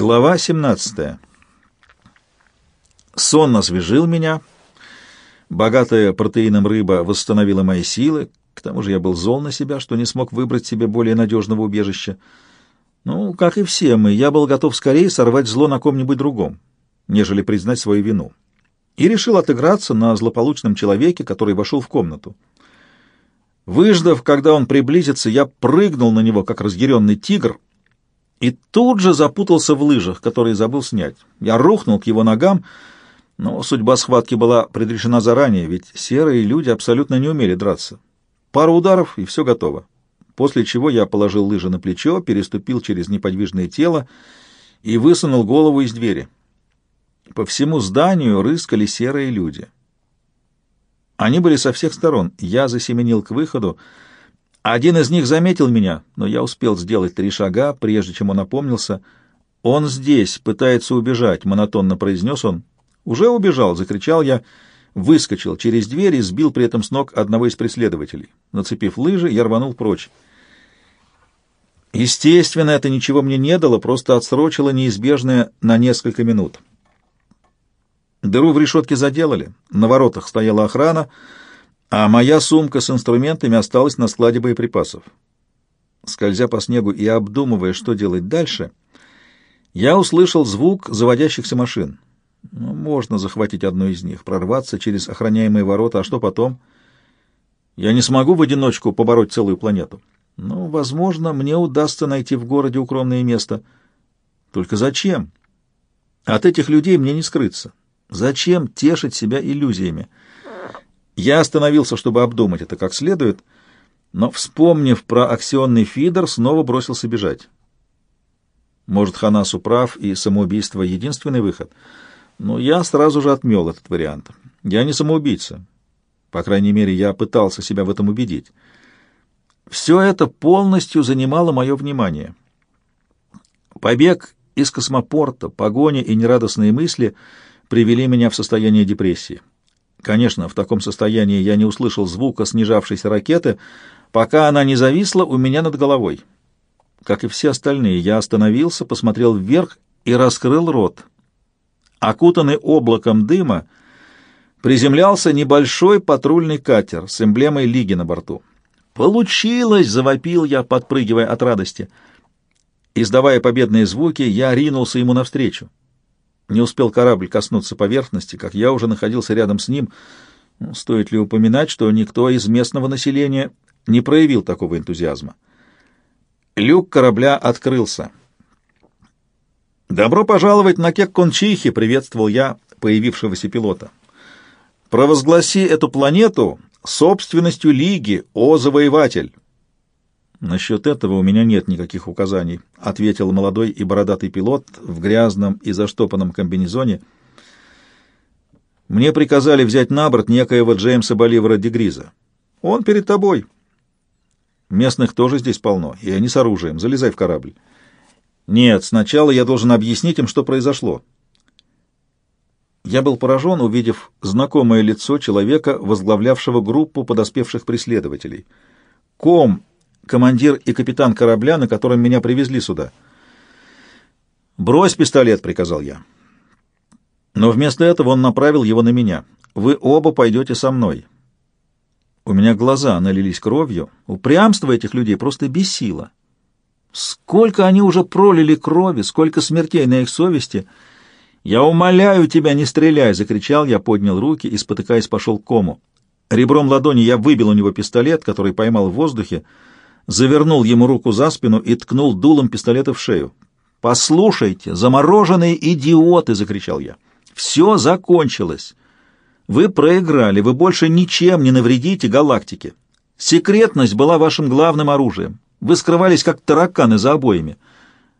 Глава 17. Сон освежил меня. Богатая протеином рыба восстановила мои силы. К тому же я был зол на себя, что не смог выбрать себе более надежного убежища. Ну, как и все мы, я был готов скорее сорвать зло на ком-нибудь другом, нежели признать свою вину. И решил отыграться на злополучном человеке, который вошел в комнату. Выждав, когда он приблизится, я прыгнул на него, как разъяренный тигр — и тут же запутался в лыжах, которые забыл снять. Я рухнул к его ногам, но судьба схватки была предрешена заранее, ведь серые люди абсолютно не умели драться. Пару ударов, и все готово. После чего я положил лыжи на плечо, переступил через неподвижное тело и высунул голову из двери. По всему зданию рыскали серые люди. Они были со всех сторон. Я засеменил к выходу, один из них заметил меня, но я успел сделать три шага, прежде чем он опомнился. «Он здесь, пытается убежать», — монотонно произнес он. «Уже убежал», — закричал я, выскочил через дверь и сбил при этом с ног одного из преследователей. Нацепив лыжи, я рванул прочь. Естественно, это ничего мне не дало, просто отсрочило неизбежное на несколько минут. Дыру в решетке заделали, на воротах стояла охрана — а моя сумка с инструментами осталась на складе боеприпасов. Скользя по снегу и обдумывая, что делать дальше, я услышал звук заводящихся машин. Ну, можно захватить одну из них, прорваться через охраняемые ворота, а что потом? Я не смогу в одиночку побороть целую планету. Ну, возможно, мне удастся найти в городе укромное место. Только зачем? От этих людей мне не скрыться. Зачем тешить себя иллюзиями? Я остановился, чтобы обдумать это как следует, но, вспомнив про аксионный фидер, снова бросился бежать. Может, Ханасу прав, и самоубийство — единственный выход? Но я сразу же отмел этот вариант. Я не самоубийца. По крайней мере, я пытался себя в этом убедить. Все это полностью занимало мое внимание. Побег из космопорта, погоня и нерадостные мысли привели меня в состояние депрессии. Конечно, в таком состоянии я не услышал звука снижавшейся ракеты, пока она не зависла у меня над головой. Как и все остальные, я остановился, посмотрел вверх и раскрыл рот. Окутанный облаком дыма приземлялся небольшой патрульный катер с эмблемой Лиги на борту. «Получилось!» — завопил я, подпрыгивая от радости. Издавая победные звуки, я ринулся ему навстречу. Не успел корабль коснуться поверхности, как я уже находился рядом с ним. Ну, стоит ли упоминать, что никто из местного населения не проявил такого энтузиазма? Люк корабля открылся. «Добро пожаловать на Кек-Кончихи!» — приветствовал я появившегося пилота. «Провозгласи эту планету собственностью Лиги, о завоеватель!» «Насчет этого у меня нет никаких указаний», — ответил молодой и бородатый пилот в грязном и заштопанном комбинезоне. «Мне приказали взять на борт некоего Джеймса Боливара Дегриза. Он перед тобой. Местных тоже здесь полно, и они с оружием. Залезай в корабль». «Нет, сначала я должен объяснить им, что произошло». Я был поражен, увидев знакомое лицо человека, возглавлявшего группу подоспевших преследователей. Ком командир и капитан корабля, на котором меня привезли сюда. «Брось пистолет», — приказал я. Но вместо этого он направил его на меня. «Вы оба пойдете со мной». У меня глаза налились кровью. Упрямство этих людей просто бесило. Сколько они уже пролили крови, сколько смертей на их совести. «Я умоляю тебя, не стреляй!» — закричал я, поднял руки и, спотыкаясь, пошел к кому. Ребром ладони я выбил у него пистолет, который поймал в воздухе, — завернул ему руку за спину и ткнул дулом пистолета в шею. «Послушайте, замороженные идиоты!» — закричал я. «Все закончилось. Вы проиграли, вы больше ничем не навредите галактике. Секретность была вашим главным оружием. Вы скрывались, как тараканы за обоями.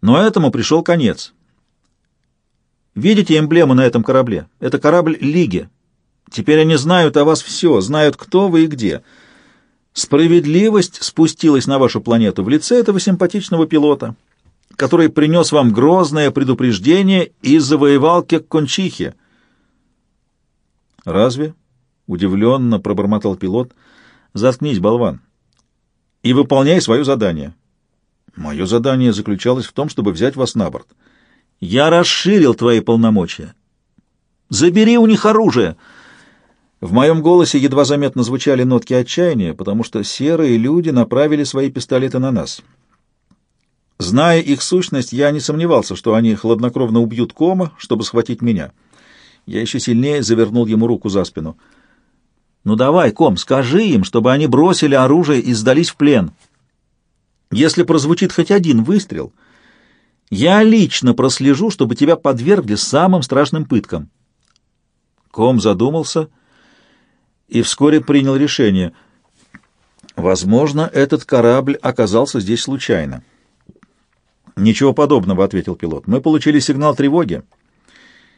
Но этому пришел конец. Видите эмблему на этом корабле? Это корабль Лиги. Теперь они знают о вас все, знают, кто вы и где». Справедливость спустилась на вашу планету в лице этого симпатичного пилота, который принес вам грозное предупреждение и завоевал Кеккончихи. «Разве?» — удивленно пробормотал пилот. «Заткнись, болван, и выполняй свое задание». «Мое задание заключалось в том, чтобы взять вас на борт. Я расширил твои полномочия. Забери у них оружие!» В моем голосе едва заметно звучали нотки отчаяния, потому что серые люди направили свои пистолеты на нас. Зная их сущность, я не сомневался, что они хладнокровно убьют Кома, чтобы схватить меня. Я еще сильнее завернул ему руку за спину. «Ну давай, Ком, скажи им, чтобы они бросили оружие и сдались в плен. Если прозвучит хоть один выстрел, я лично прослежу, чтобы тебя подвергли самым страшным пыткам». Ком задумался — и вскоре принял решение. Возможно, этот корабль оказался здесь случайно. «Ничего подобного», — ответил пилот. «Мы получили сигнал тревоги,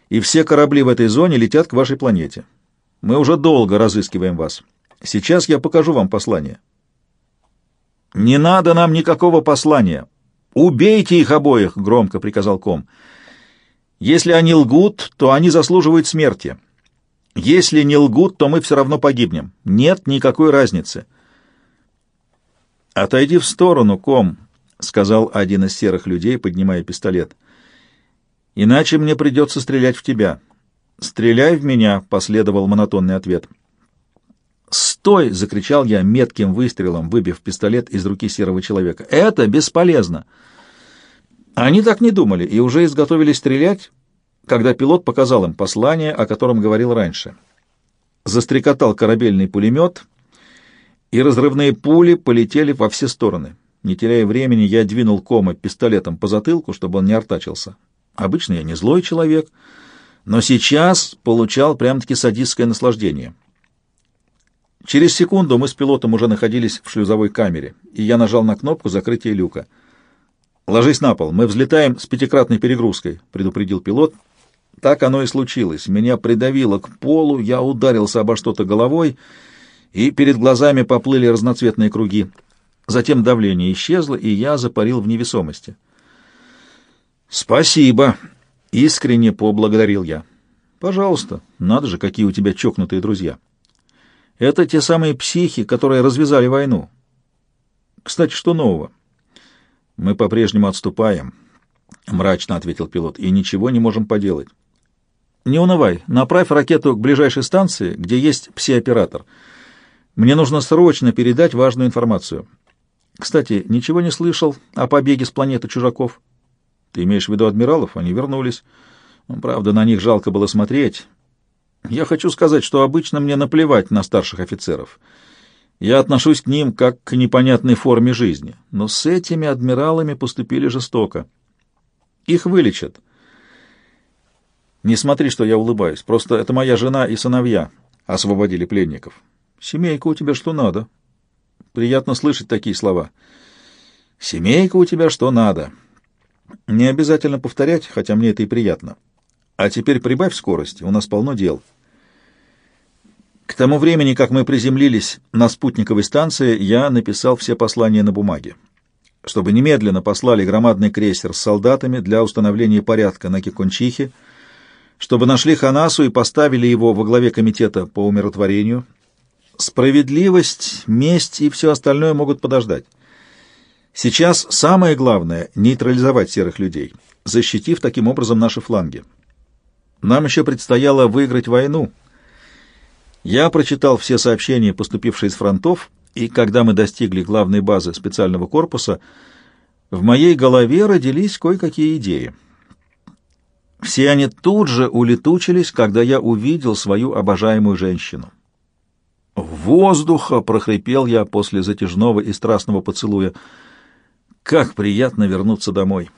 и все корабли в этой зоне летят к вашей планете. Мы уже долго разыскиваем вас. Сейчас я покажу вам послание». «Не надо нам никакого послания. Убейте их обоих», — громко приказал Ком. «Если они лгут, то они заслуживают смерти». Если не лгут, то мы все равно погибнем. Нет никакой разницы. «Отойди в сторону, ком», — сказал один из серых людей, поднимая пистолет. «Иначе мне придется стрелять в тебя». «Стреляй в меня», — последовал монотонный ответ. «Стой!» — закричал я метким выстрелом, выбив пистолет из руки серого человека. «Это бесполезно!» Они так не думали и уже изготовились стрелять, когда пилот показал им послание, о котором говорил раньше. Застрекотал корабельный пулемет, и разрывные пули полетели во все стороны. Не теряя времени, я двинул кома пистолетом по затылку, чтобы он не артачился. Обычно я не злой человек, но сейчас получал прям-таки садистское наслаждение. Через секунду мы с пилотом уже находились в шлюзовой камере, и я нажал на кнопку закрытия люка. «Ложись на пол, мы взлетаем с пятикратной перегрузкой», — предупредил пилот, — так оно и случилось. Меня придавило к полу, я ударился обо что-то головой, и перед глазами поплыли разноцветные круги. Затем давление исчезло, и я запарил в невесомости. «Спасибо!» — искренне поблагодарил я. «Пожалуйста, надо же, какие у тебя чокнутые друзья!» «Это те самые психи, которые развязали войну. Кстати, что нового?» «Мы по-прежнему отступаем», — мрачно ответил пилот, — «и ничего не можем поделать». Не унывай, направь ракету к ближайшей станции, где есть пси-оператор. Мне нужно срочно передать важную информацию. Кстати, ничего не слышал о побеге с планеты чужаков? Ты имеешь в виду адмиралов? Они вернулись. Ну, правда, на них жалко было смотреть. Я хочу сказать, что обычно мне наплевать на старших офицеров. Я отношусь к ним как к непонятной форме жизни. Но с этими адмиралами поступили жестоко. Их вылечат. Не смотри, что я улыбаюсь. Просто это моя жена и сыновья освободили пленников. Семейка у тебя что надо. Приятно слышать такие слова. Семейка у тебя что надо. Не обязательно повторять, хотя мне это и приятно. А теперь прибавь скорости, у нас полно дел. К тому времени, как мы приземлились на спутниковой станции, я написал все послания на бумаге, чтобы немедленно послали громадный крейсер с солдатами для установления порядка на Кикончихе, чтобы нашли Ханасу и поставили его во главе комитета по умиротворению. Справедливость, месть и все остальное могут подождать. Сейчас самое главное — нейтрализовать серых людей, защитив таким образом наши фланги. Нам еще предстояло выиграть войну. Я прочитал все сообщения, поступившие из фронтов, и когда мы достигли главной базы специального корпуса, в моей голове родились кое-какие идеи. Все они тут же улетучились, когда я увидел свою обожаемую женщину. «Воздуха!» — прохрипел я после затяжного и страстного поцелуя. «Как приятно вернуться домой!»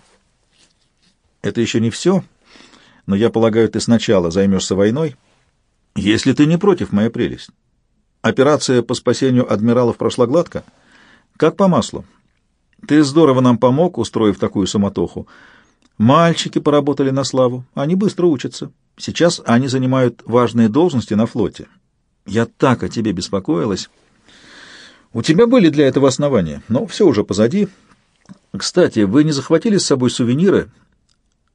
«Это еще не все, но я полагаю, ты сначала займешься войной, если ты не против, моя прелесть. Операция по спасению адмиралов прошла гладко, как по маслу. Ты здорово нам помог, устроив такую суматоху». Мальчики поработали на славу, они быстро учатся. Сейчас они занимают важные должности на флоте. Я так о тебе беспокоилась. У тебя были для этого основания, но все уже позади. Кстати, вы не захватили с собой сувениры,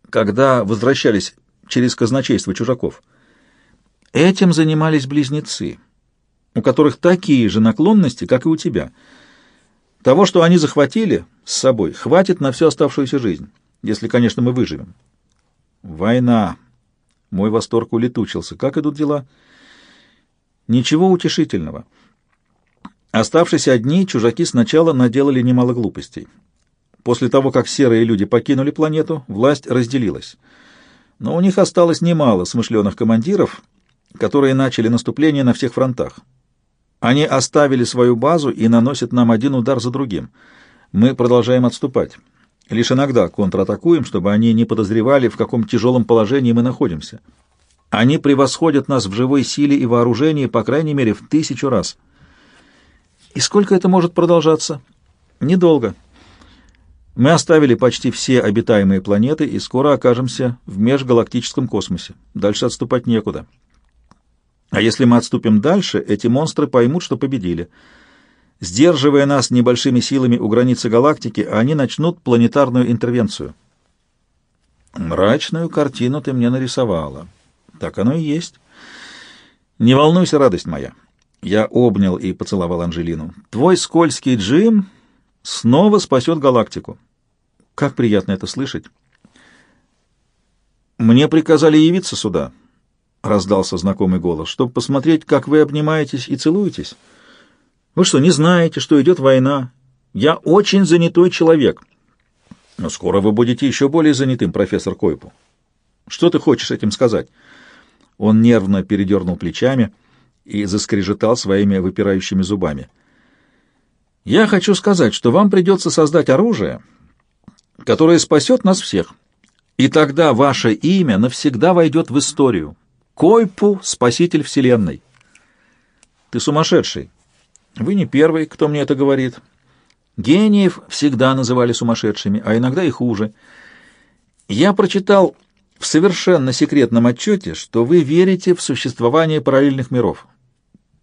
когда возвращались через казначейство чужаков? Этим занимались близнецы, у которых такие же наклонности, как и у тебя. Того, что они захватили с собой, хватит на всю оставшуюся жизнь если, конечно, мы выживем. Война. Мой восторг улетучился. Как идут дела? Ничего утешительного. Оставшись одни, чужаки сначала наделали немало глупостей. После того, как серые люди покинули планету, власть разделилась. Но у них осталось немало смышленых командиров, которые начали наступление на всех фронтах. Они оставили свою базу и наносят нам один удар за другим. Мы продолжаем отступать. Лишь иногда контратакуем, чтобы они не подозревали, в каком тяжелом положении мы находимся. Они превосходят нас в живой силе и вооружении, по крайней мере, в тысячу раз. И сколько это может продолжаться? Недолго. Мы оставили почти все обитаемые планеты и скоро окажемся в межгалактическом космосе. Дальше отступать некуда. А если мы отступим дальше, эти монстры поймут, что победили. Сдерживая нас небольшими силами у границы галактики, они начнут планетарную интервенцию. Мрачную картину ты мне нарисовала. Так оно и есть. Не волнуйся, радость моя. Я обнял и поцеловал Анжелину. Твой скользкий Джим снова спасет галактику. Как приятно это слышать. Мне приказали явиться сюда, — раздался знакомый голос, — чтобы посмотреть, как вы обнимаетесь и целуетесь. Вы что, не знаете, что идет война? Я очень занятой человек. Но скоро вы будете еще более занятым, профессор Койпу. Что ты хочешь этим сказать? Он нервно передернул плечами и заскрежетал своими выпирающими зубами. Я хочу сказать, что вам придется создать оружие, которое спасет нас всех. И тогда ваше имя навсегда войдет в историю. Койпу — спаситель Вселенной. Ты сумасшедший. Вы не первый, кто мне это говорит. Гениев всегда называли сумасшедшими, а иногда и хуже. Я прочитал в совершенно секретном отчете, что вы верите в существование параллельных миров.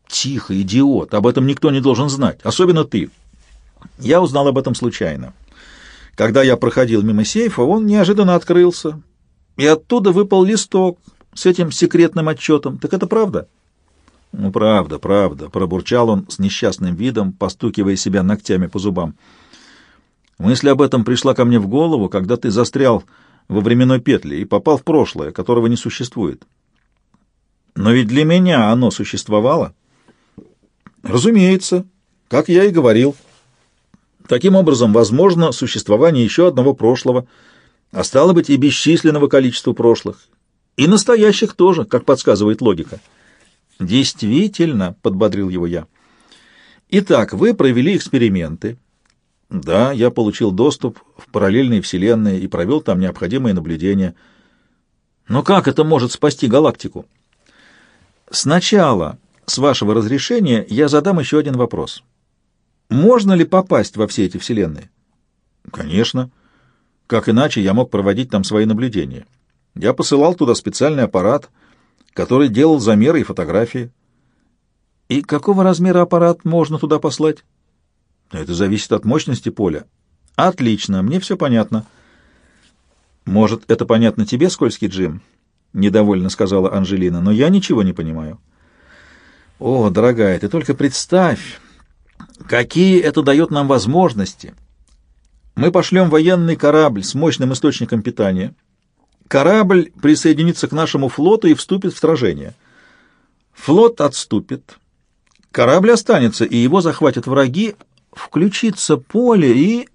Тихо, идиот, об этом никто не должен знать, особенно ты. Я узнал об этом случайно. Когда я проходил мимо сейфа, он неожиданно открылся, и оттуда выпал листок с этим секретным отчетом. Так это правда? Ну, правда, правда, пробурчал он с несчастным видом, постукивая себя ногтями по зубам. Мысль об этом пришла ко мне в голову, когда ты застрял во временной петле и попал в прошлое, которого не существует. Но ведь для меня оно существовало. Разумеется, как я и говорил. Таким образом, возможно существование еще одного прошлого, а стало быть и бесчисленного количества прошлых, и настоящих тоже, как подсказывает логика. Действительно, подбодрил его я. Итак, вы провели эксперименты. Да, я получил доступ в параллельные вселенные и провел там необходимые наблюдения. Но как это может спасти галактику? Сначала, с вашего разрешения, я задам еще один вопрос. Можно ли попасть во все эти вселенные? Конечно. Как иначе я мог проводить там свои наблюдения? Я посылал туда специальный аппарат, который делал замеры и фотографии. И какого размера аппарат можно туда послать? Это зависит от мощности поля. Отлично, мне все понятно. Может, это понятно тебе, скользкий Джим? Недовольно сказала Анжелина, но я ничего не понимаю. О, дорогая, ты только представь, Какие это дает нам возможности? Мы пошлем военный корабль с мощным источником питания. Корабль присоединится к нашему флоту и вступит в сражение. Флот отступит. Корабль останется, и его захватят враги. Включится поле, и...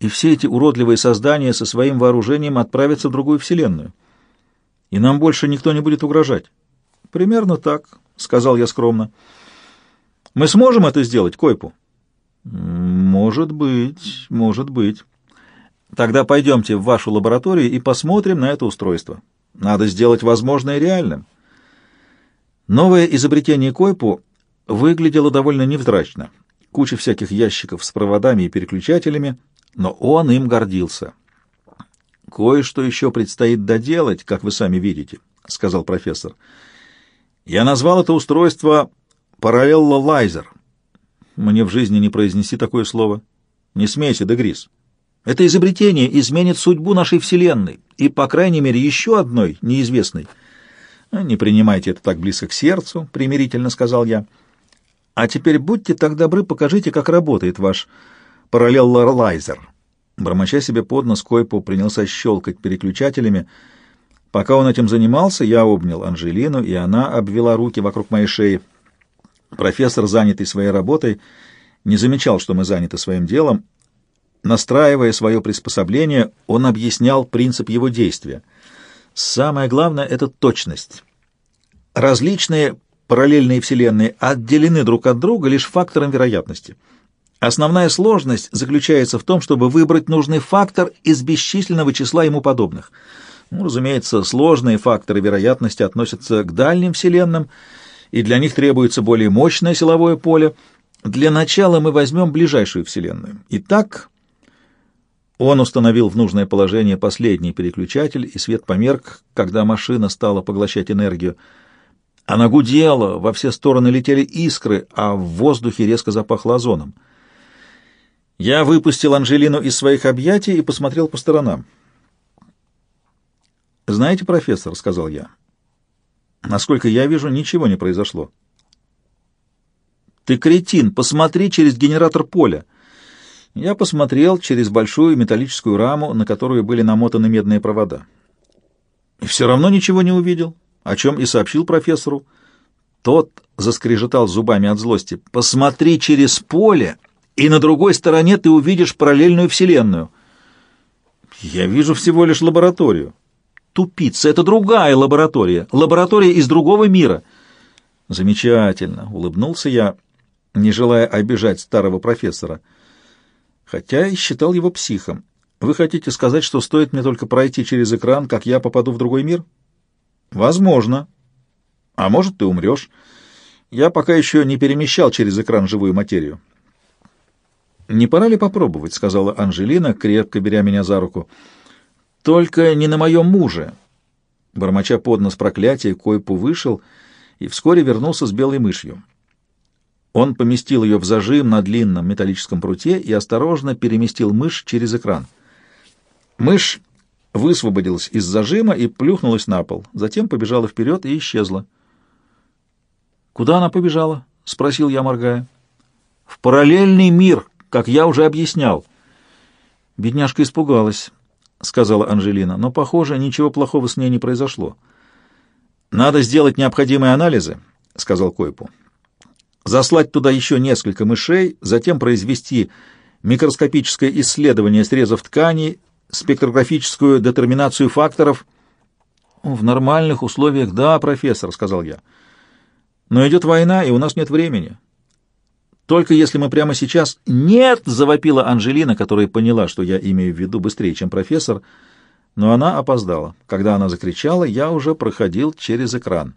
И все эти уродливые создания со своим вооружением отправятся в другую вселенную. И нам больше никто не будет угрожать. Примерно так, — сказал я скромно. Мы сможем это сделать, Койпу? Может быть, может быть. Тогда пойдемте в вашу лабораторию и посмотрим на это устройство. Надо сделать возможное реальным. Новое изобретение Койпу выглядело довольно невзрачно. Куча всяких ящиков с проводами и переключателями, но он им гордился. «Кое-что еще предстоит доделать, как вы сами видите», — сказал профессор. «Я назвал это устройство Параллеллайзер. Мне в жизни не произнеси такое слово. Не смейся, Дегрис. Это изобретение изменит судьбу нашей Вселенной и, по крайней мере, еще одной, неизвестной. «Ну, «Не принимайте это так близко к сердцу», — примирительно сказал я. «А теперь будьте так добры, покажите, как работает ваш параллеллайзер». Бормоча себе под нос, Койпу принялся щелкать переключателями. Пока он этим занимался, я обнял Анжелину, и она обвела руки вокруг моей шеи. Профессор, занятый своей работой, не замечал, что мы заняты своим делом. Настраивая свое приспособление, он объяснял принцип его действия. Самое главное — это точность. Различные параллельные вселенные отделены друг от друга лишь фактором вероятности. Основная сложность заключается в том, чтобы выбрать нужный фактор из бесчисленного числа ему подобных. Ну, разумеется, сложные факторы вероятности относятся к дальним вселенным, и для них требуется более мощное силовое поле. Для начала мы возьмем ближайшую вселенную. Итак, он установил в нужное положение последний переключатель, и свет померк, когда машина стала поглощать энергию. Она гудела, во все стороны летели искры, а в воздухе резко запахло озоном. Я выпустил Анжелину из своих объятий и посмотрел по сторонам. «Знаете, профессор», — сказал я, — «насколько я вижу, ничего не произошло». «Ты кретин! Посмотри через генератор поля!» Я посмотрел через большую металлическую раму, на которую были намотаны медные провода. И все равно ничего не увидел, о чем и сообщил профессору. Тот заскрежетал зубами от злости. «Посмотри через поле, и на другой стороне ты увидишь параллельную вселенную». «Я вижу всего лишь лабораторию». «Тупица, это другая лаборатория, лаборатория из другого мира». «Замечательно», — улыбнулся я, не желая обижать старого профессора хотя и считал его психом. Вы хотите сказать, что стоит мне только пройти через экран, как я попаду в другой мир? Возможно. А может, ты умрешь. Я пока еще не перемещал через экран живую материю. «Не пора ли попробовать?» — сказала Анжелина, крепко беря меня за руку. «Только не на моем муже». Бормоча под нос проклятия, Койпу вышел и вскоре вернулся с белой мышью. Он поместил ее в зажим на длинном металлическом пруте и осторожно переместил мышь через экран. Мышь высвободилась из зажима и плюхнулась на пол, затем побежала вперед и исчезла. «Куда она побежала?» — спросил я, моргая. «В параллельный мир, как я уже объяснял». Бедняжка испугалась, — сказала Анжелина, — но, похоже, ничего плохого с ней не произошло. «Надо сделать необходимые анализы», — сказал Койпу заслать туда еще несколько мышей, затем произвести микроскопическое исследование срезов тканей, спектрографическую детерминацию факторов. «В нормальных условиях, да, профессор», — сказал я. «Но идет война, и у нас нет времени». «Только если мы прямо сейчас...» «Нет!» — завопила Анжелина, которая поняла, что я имею в виду быстрее, чем профессор, но она опоздала. Когда она закричала, я уже проходил через экран.